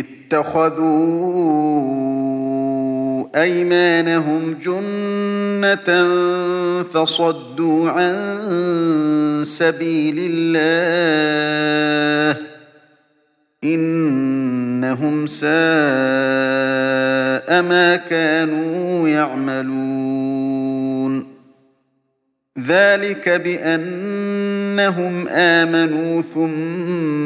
اتخذوا أيمانهم جنة فصدوا عن سبيل الله إنهم ساء ما كانوا يعملون. ذلك بأنهم آمنوا ثم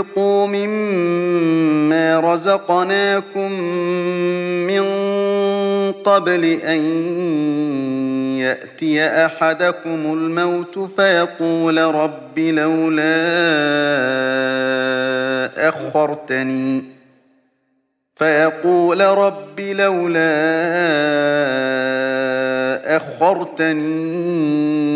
وأنفقوا مما رزقناكم من قبل أن يأتي أحدكم الموت فيقول رب لولا أخرتني فيقول رب لولا أخرتني